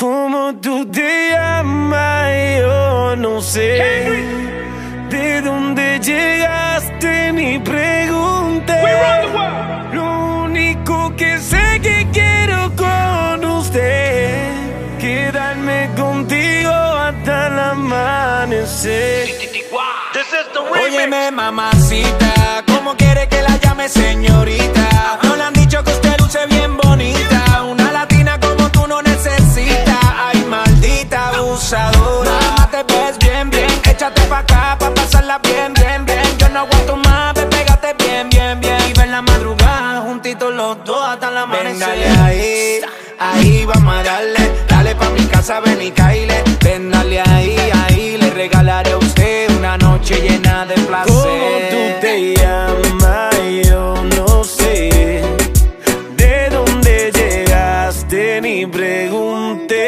¿Cómo tú te llamas? Yo no sé. ¿De dónde llegaste? Ni pregunté. Lo único que sé que quiero con usted. Quedarme contigo hasta el amanecer. Óyeme, mamacita, ¿cómo quiere que la llame señorita? Los dos hasta la amanecer. Ven, ahí, ahí vamos a darle. Dale pa' mi casa, ven y caile. Ven, dale ahí, ahí. Le regalaré a usted una noche llena de placer. ¿Cómo tú te llamas? Yo no sé. ¿De dónde llegaste? Ni pregunté.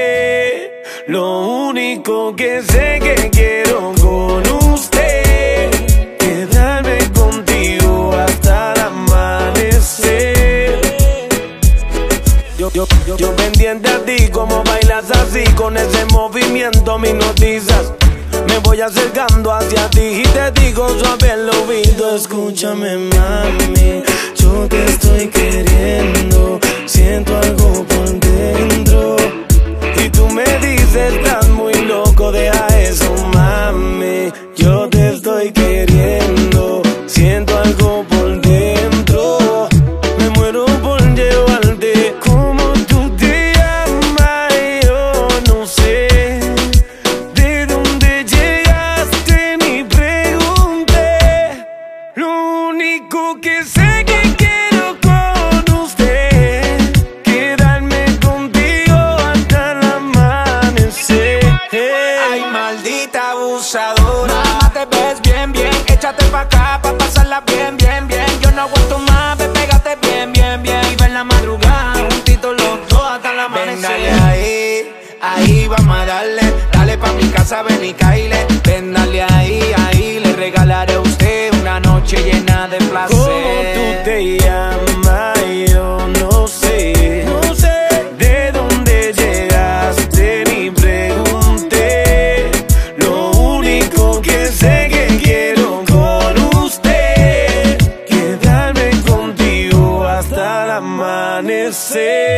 Lo único que sé que quiero Yo, yo, pendiente a ti, como bailas así, con ese movimiento, mis noticias. Me voy acercando hacia ti y te digo suave al oído Escúchame mami, yo te estoy queriendo Siento algo por dentro. Y tú me dices, estás muy loco, deja eso mami. Yo te estoy queriendo Siento abusadora. Mamá, te ves bien, bien. Échate pa' acá pa' pasarla bien, bien, bien. Yo no aguanto más, ve, pégate bien, bien, bien. Y ven la madrugada, juntitos los dos hasta la amanecer. Ven, dale ahí, ahí vamos a darle. Dale pa' mi casa, ven y caile. Ven, dale ahí, ahí. você.